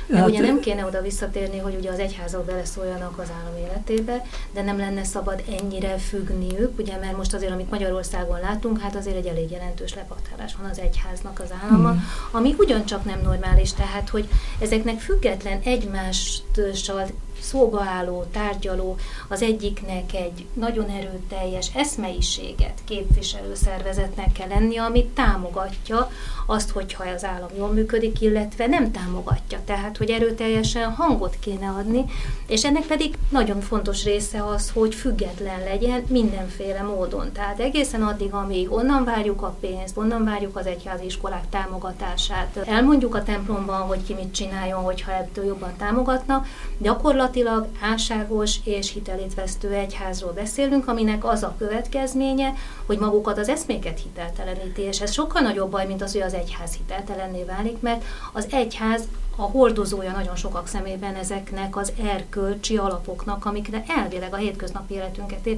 De hát, ugye nem kéne oda visszatérni, hogy ugye az egyházak beleszóljanak az állam életébe, de nem lenne szabad ennyire függniük, ugye, mert most azért, amit Magyarországon látunk, hát azért egy elég jelentős lepattálás van az egyháznak az állama, mm. ami ugyancsak nem normális, tehát, hogy ezeknek független egymással szóba tárgyaló, az egyiknek egy nagyon erőteljes eszmeiséget képviselő szervezetnek kell lenni, amit támogatja azt, hogyha az állam jól működik, illetve nem támogatja. Tehát, hogy erőteljesen hangot kéne adni, és ennek pedig nagyon fontos része az, hogy független legyen mindenféle módon. Tehát egészen addig, amíg onnan várjuk a pénzt, onnan várjuk az egyházi iskolák támogatását, elmondjuk a templomban, hogy ki mit csináljon, hogyha ebből jobban támogatna, gyakorlatilag gyakorlatilag álságos és hitelétvesztő egyházról beszélünk, aminek az a következménye, hogy magukat az eszméket hitelteleníti, és ez sokkal nagyobb baj, mint az, hogy az egyház hiteltelenné válik, mert az egyház a hordozója nagyon sokak szemében ezeknek az erkölcsi alapoknak, amikre elvileg a hétköznapi életünket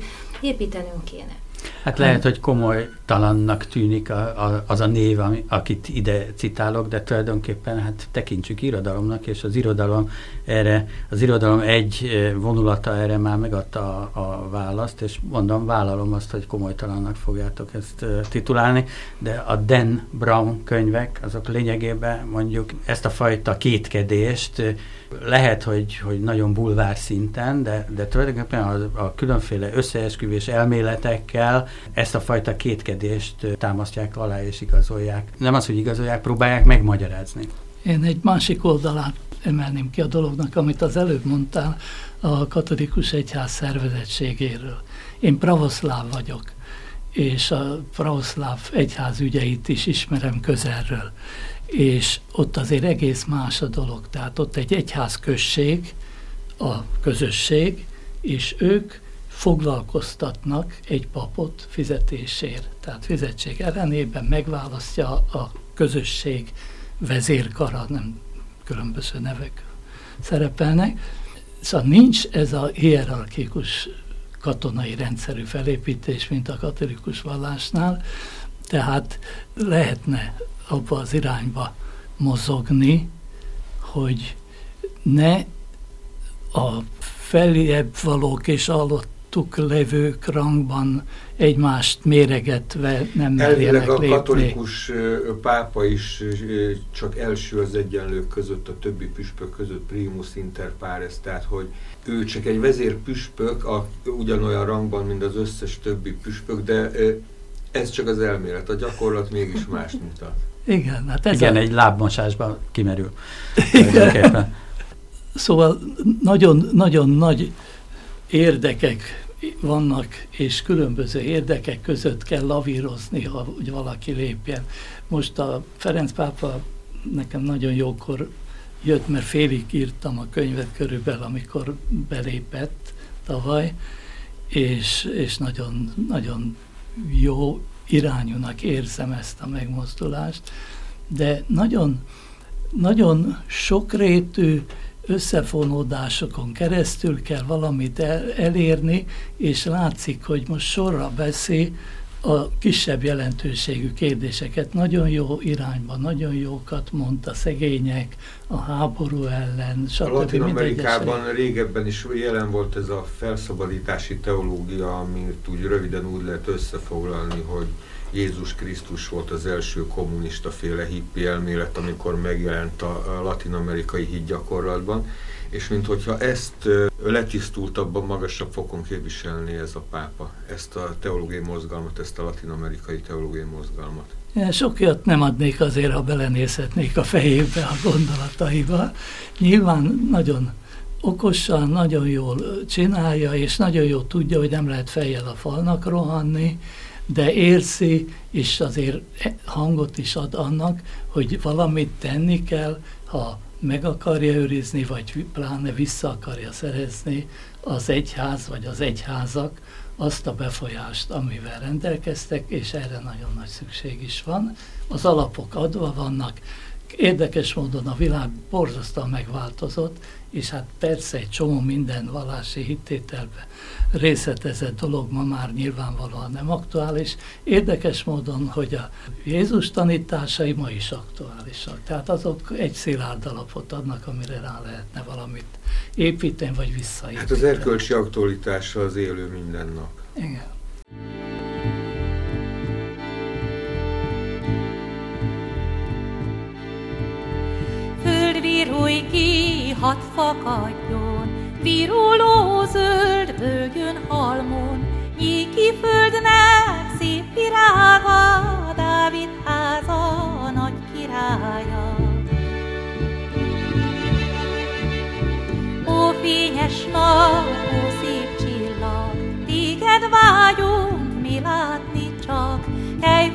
építenünk kéne. Hát lehet, hogy komolytalannak tűnik a, a, az a név, ami, akit ide citálok, de tulajdonképpen hát tekintsük irodalomnak, és az irodalom erre, az irodalom egy vonulata erre már megadta a, a választ, és mondom, vállalom azt, hogy komolytalannak fogjátok ezt titulálni, de a Dan Brown könyvek, azok lényegében mondjuk ezt a fajta kétkedést lehet, hogy, hogy nagyon bulvár szinten, de, de tulajdonképpen a, a különféle összeesküvés elméletekkel ezt a fajta kétkedést támasztják alá és igazolják. Nem az, hogy igazolják, próbálják megmagyarázni. Én egy másik oldalát emelném ki a dolognak, amit az előbb mondtál a katolikus egyház szervezettségéről. Én pravoszláv vagyok, és a pravoszláv egyház ügyeit is ismerem közelről és ott azért egész más a dolog. Tehát ott egy egyházközség, a közösség, és ők foglalkoztatnak egy papot fizetésért. Tehát fizetség ellenében megválasztja a közösség vezérkara, nem különböző nevek szerepelnek. Szóval nincs ez a hierarchikus katonai rendszerű felépítés, mint a katolikus vallásnál, tehát lehetne abba az irányba mozogni, hogy ne a feljebb valók és alattuk levők rangban egymást méregetve nem merjenek a katolikus pápa is csak első az egyenlők között, a többi püspök között primus inter pares, tehát hogy ő csak egy vezér püspök, a, ugyanolyan rangban, mint az összes többi püspök, de ez csak az elmélet, a gyakorlat mégis más mutat. Igen, hát ez Igen, a... egy lábmosásban kimerül. Igen. Szóval nagyon, nagyon nagy érdekek vannak, és különböző érdekek között kell lavírozni, ha úgy valaki lépjen. Most a Ferenc pápa nekem nagyon jókor jött, mert félig írtam a könyvet körülbelül, amikor belépett tavaly, és, és nagyon, nagyon jó irányúnak érzem ezt a megmozdulást, de nagyon, nagyon sokrétű összefonódásokon keresztül kell valamit el, elérni, és látszik, hogy most sorra beszél a kisebb jelentőségű kérdéseket. Nagyon jó irányban, nagyon jókat mondta szegények, a háború ellen, stb. A Latin Amerikában régebben is jelen volt ez a felszabadítási teológia, amit úgy röviden úgy lehet összefoglalni, hogy Jézus Krisztus volt az első kommunista féle hippi elmélet, amikor megjelent a latin-amerikai hídgyakorlatban, és minthogyha ezt letisztultabban, magasabb fokon képviselni ez a pápa, ezt a teológiai mozgalmat, ezt a latin-amerikai teológiai mozgalmat. Én sokat nem adnék azért, ha belenézhetnék a fejébe a gondolataiba. Nyilván nagyon okosan, nagyon jól csinálja, és nagyon jól tudja, hogy nem lehet fejjel a falnak rohanni, de érzi, és azért hangot is ad annak, hogy valamit tenni kell, ha meg akarja őrizni, vagy pláne vissza akarja szerezni az egyház, vagy az egyházak azt a befolyást, amivel rendelkeztek, és erre nagyon nagy szükség is van. Az alapok adva vannak, érdekes módon a világ borzasztóan megváltozott, és hát persze egy csomó minden vallási hittételbe részletezett dolog ma már nyilvánvalóan nem aktuális. Érdekes módon, hogy a Jézus tanításai ma is aktuálisak. Tehát azok egy szilárd alapot adnak, amire rá lehetne valamit építeni, vagy visszaépíteni. Hát az erkölcsi aktualitása az élő mindennap. Igen. Földvirulj ki, hadd fakadjon, Viruló zöld bőgön halmon, Nyíki földnek szép virága, Dávid háza nagy királya. Ó, fényes nap, ó, szép csillag, Téged vágyunk mi látni csak, Kelj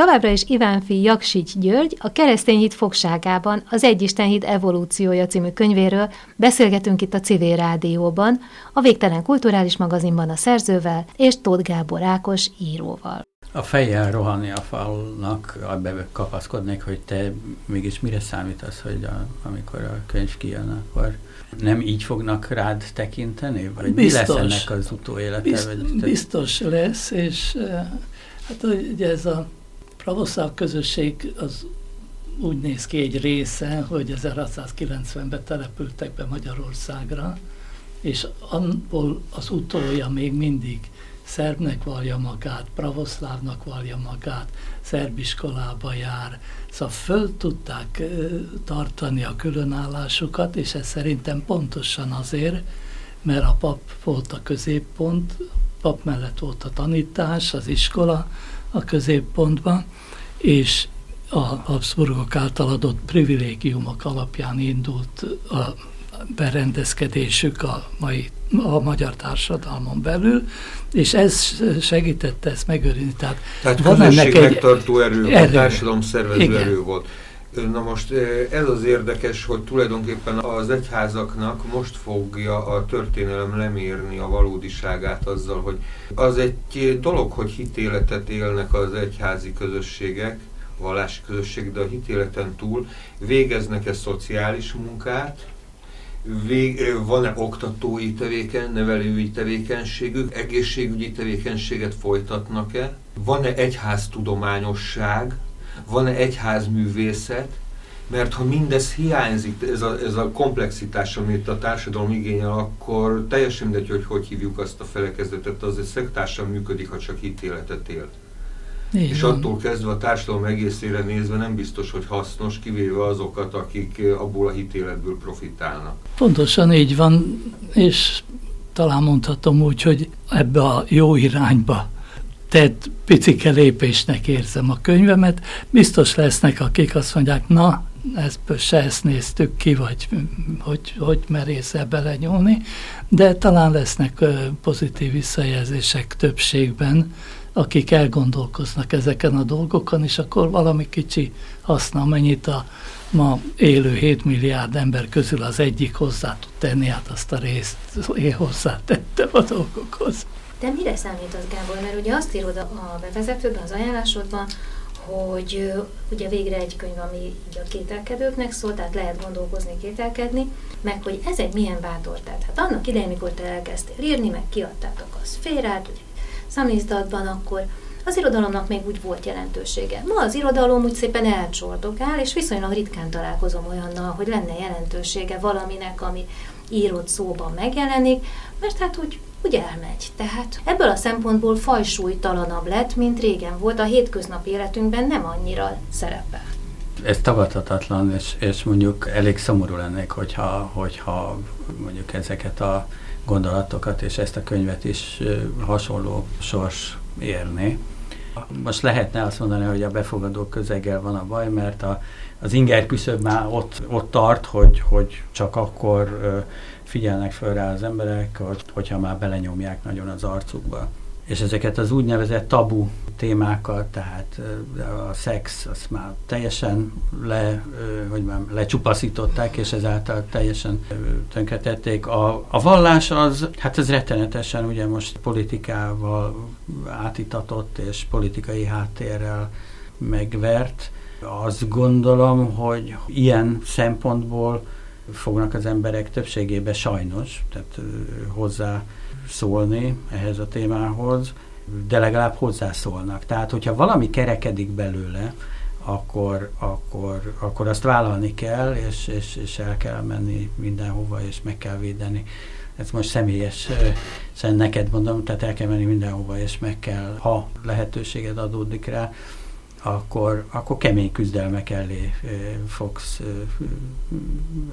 Továbbra is Ivánfi Jaksics György a Keresztény hit fogságában az Egyisten hit evolúciója című könyvéről beszélgetünk itt a Civil Rádióban, a Végtelen Kulturális Magazinban a szerzővel és Tóth Gábor Ákos íróval. A fejjel rohanni a falnak, abbe kapaszkodnék, hogy te mégis mire számítasz, hogy a, amikor a könyv kijön, akkor nem így fognak rád tekinteni? Vagy Biztos. mi lesz ennek az utóélete? Bizt, vagy te- biztos lesz, és eh, hát ugye ez a pravoszláv közösség az úgy néz ki egy része, hogy 1690-ben települtek be Magyarországra, és abból az utolja még mindig szerbnek vallja magát, pravoszlávnak vallja magát, szerbiskolába jár. Szóval föl tudták tartani a különállásukat, és ez szerintem pontosan azért, mert a pap volt a középpont, pap mellett volt a tanítás, az iskola a középpontban, és a Habsburgok által adott privilégiumok alapján indult a berendezkedésük a, mai, a magyar társadalmon belül, és ez segítette ezt megőrizni. Tehát, Tehát van ennek egy megtartó erő, erő. erő. társadalom szervező Igen. erő volt. Na most ez az érdekes, hogy tulajdonképpen az egyházaknak most fogja a történelem lemérni a valódiságát azzal, hogy az egy dolog, hogy hitéletet élnek az egyházi közösségek, vallási közösség, de a hitéleten túl végeznek-e szociális munkát, van-e oktatói tevéken, nevelői tevékenységük, egészségügyi tevékenységet folytatnak-e, van-e egyháztudományosság, van-e egyházművészet, mert ha mindez hiányzik, ez a, ez a komplexitás, amit a társadalom igényel, akkor teljesen mindegy, hogy hogy hívjuk azt a felekezetet, az egy szektársan működik, ha csak hitéletet él. így És attól kezdve a társadalom egészére nézve nem biztos, hogy hasznos, kivéve azokat, akik abból a hitéletből profitálnak. Pontosan így van, és talán mondhatom úgy, hogy ebbe a jó irányba tett picike lépésnek érzem a könyvemet. Biztos lesznek, akik azt mondják, na, ezt se ezt néztük ki, vagy hogy, hogy merészel belenyúlni, de talán lesznek pozitív visszajelzések többségben, akik elgondolkoznak ezeken a dolgokon, és akkor valami kicsi haszna, mennyit a ma élő 7 milliárd ember közül az egyik hozzá tud tenni, hát azt a részt én hozzátettem a dolgokhoz. De mire számít az, Gábor? Mert ugye azt írod a bevezetőben, az ajánlásodban, hogy ugye végre egy könyv, ami a kételkedőknek szól, tehát lehet gondolkozni, kételkedni, meg hogy ez egy milyen bátortát. Hát annak idején, mikor te elkezdtél írni, meg kiadtátok a szférát, ugye számizdatban, akkor az irodalomnak még úgy volt jelentősége. Ma az irodalom úgy szépen elcsordogál, és viszonylag ritkán találkozom olyannal, hogy lenne jelentősége valaminek, ami írott szóban megjelenik, mert hát úgy, úgy elmegy. Tehát ebből a szempontból fajsúlytalanabb lett, mint régen volt, a hétköznapi életünkben nem annyira szerepel. ez tagadhatatlan, és, és mondjuk elég szomorú lennék, hogyha, hogyha mondjuk ezeket a gondolatokat és ezt a könyvet is hasonló sors érni. Most lehetne azt mondani, hogy a befogadó közeggel van a baj, mert a, az inger küszöb már ott, ott tart, hogy, hogy csak akkor figyelnek föl rá az emberek, hogy, hogyha már belenyomják nagyon az arcukba. és ezeket az úgynevezett tabu témákat, tehát a szex, azt már teljesen le, hogy már lecsupaszították, és ezáltal teljesen tönkretették. A, a vallás az, hát ez rettenetesen ugye most politikával átitatott, és politikai háttérrel megvert. Azt gondolom, hogy ilyen szempontból fognak az emberek többségében sajnos, tehát hozzá szólni ehhez a témához, de legalább hozzászólnak. Tehát, hogyha valami kerekedik belőle, akkor, akkor, akkor azt vállalni kell, és, és, és el kell menni mindenhova, és meg kell védeni. Ez most személyes, személyesen neked mondom, tehát el kell menni mindenhova, és meg kell, ha lehetőséged adódik rá, akkor, akkor kemény küzdelmek elé fogsz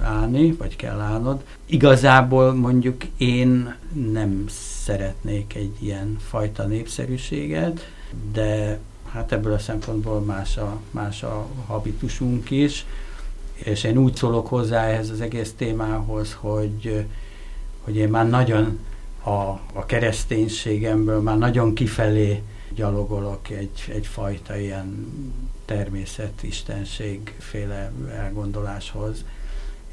állni, vagy kell állnod. Igazából mondjuk én nem szeretnék egy ilyen fajta népszerűséget, de hát ebből a szempontból más a, más a habitusunk is, és én úgy szólok hozzá ehhez az egész témához, hogy, hogy én már nagyon a, a kereszténységemből már nagyon kifelé gyalogolok egy, egyfajta ilyen természet, istenség féle elgondoláshoz,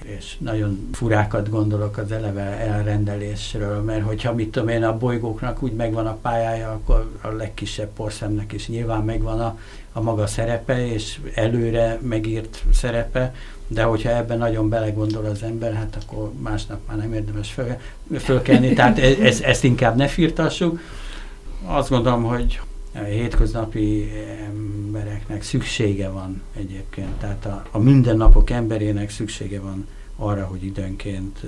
és nagyon furákat gondolok az eleve elrendelésről, mert hogyha mit tudom én, a bolygóknak úgy megvan a pályája, akkor a legkisebb porszemnek is nyilván megvan a, a maga szerepe, és előre megírt szerepe, de hogyha ebben nagyon belegondol az ember, hát akkor másnap már nem érdemes föl, fölkelni, tehát e, ez, ezt inkább ne firtassuk. Azt gondolom, hogy hétköznapi embereknek szüksége van egyébként, tehát a, a mindennapok emberének szüksége van arra, hogy időnként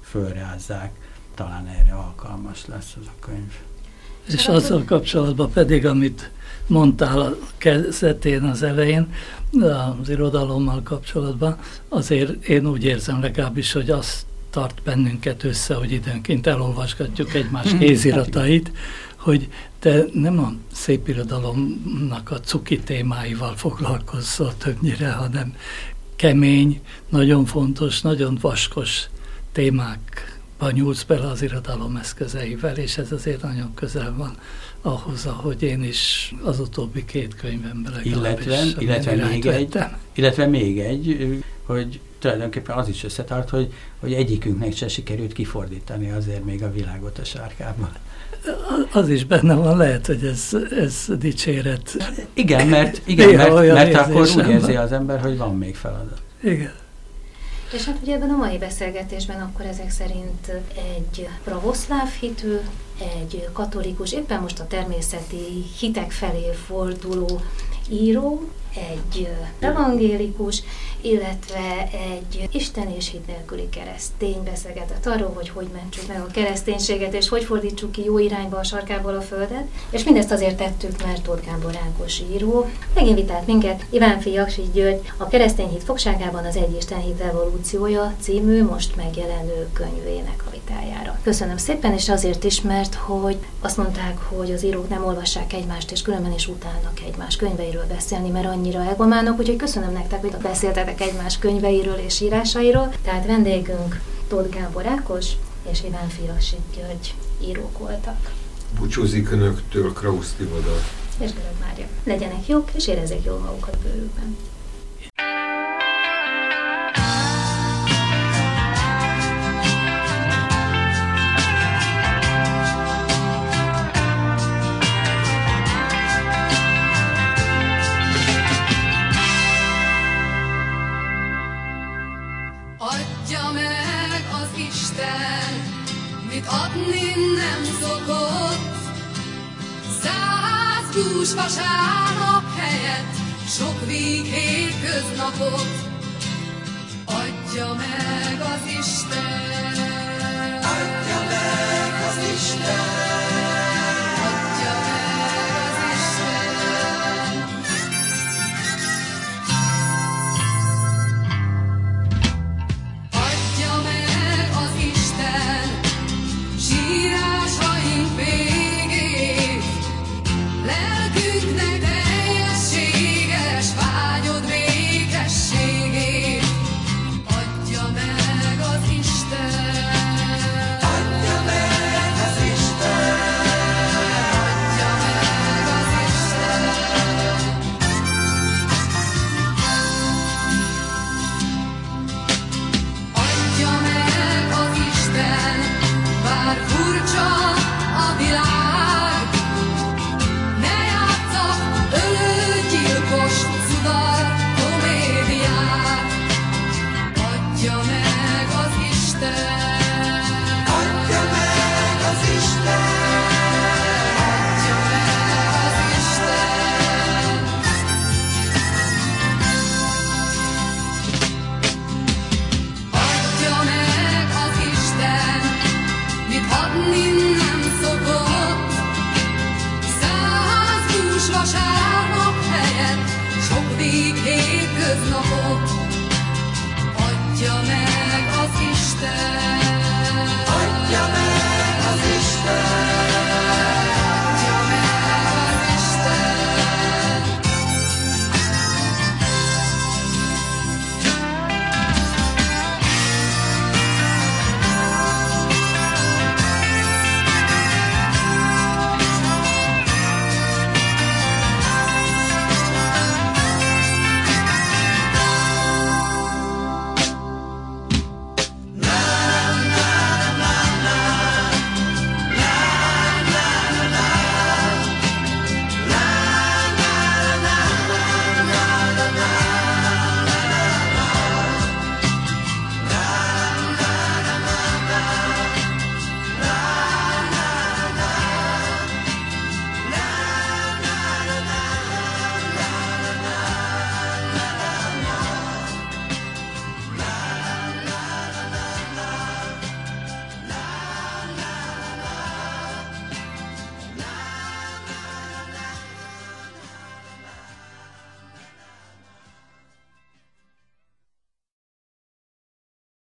fölrázzák, talán erre alkalmas lesz az a könyv. És azzal kapcsolatban pedig, amit mondtál a kezdetén, az elején, az irodalommal kapcsolatban, azért én úgy érzem legalábbis, hogy azt tart bennünket össze, hogy időnként elolvasgatjuk egymás kéziratait, hogy te nem a szépirodalomnak a cuki témáival foglalkozzol többnyire, hanem kemény, nagyon fontos, nagyon vaskos témákba nyúlsz bele az irodalom eszközeivel, és ez azért nagyon közel van ahhoz, ahogy én is az utóbbi két könyvemben illetve, illetve még egy, illetve még egy, hogy tulajdonképpen az is összetart, hogy, hogy egyikünknek se sikerült kifordítani azért még a világot a sárkában az is benne van, lehet, hogy ez, ez dicséret. Igen, mert, igen, mert, mert akkor úgy érzi az ember, hogy van még feladat. Igen. És hát ugye ebben a mai beszélgetésben akkor ezek szerint egy pravoszláv hitű, egy katolikus, éppen most a természeti hitek felé forduló író, egy evangélikus, illetve egy Isten és hit nélküli keresztény beszélgetett arról, hogy hogy mentsük meg a kereszténységet, és hogy fordítsuk ki jó irányba a sarkából a földet. És mindezt azért tettük, mert Tóth Gábor Ákos író meginvitált minket Iván Fiaksi György a keresztény hit fogságában az Egy Isten hit evolúciója című most megjelenő könyvének a vitájára. Köszönöm szépen, és azért is, mert hogy azt mondták, hogy az írók nem olvassák egymást, és különben is utálnak egymás könyveiről beszélni, mert annyira egománok, úgyhogy köszönöm nektek, hogy beszéltetek egymás könyveiről és írásairól. Tehát vendégünk Tóth Gábor Ákos és Iván Fiasi György írók voltak. Búcsúzik önöktől Krausz Tivadar. És Görög Mária. Legyenek jók, és érezzék jól magukat bőrükben. 我 áldja meg az Isten.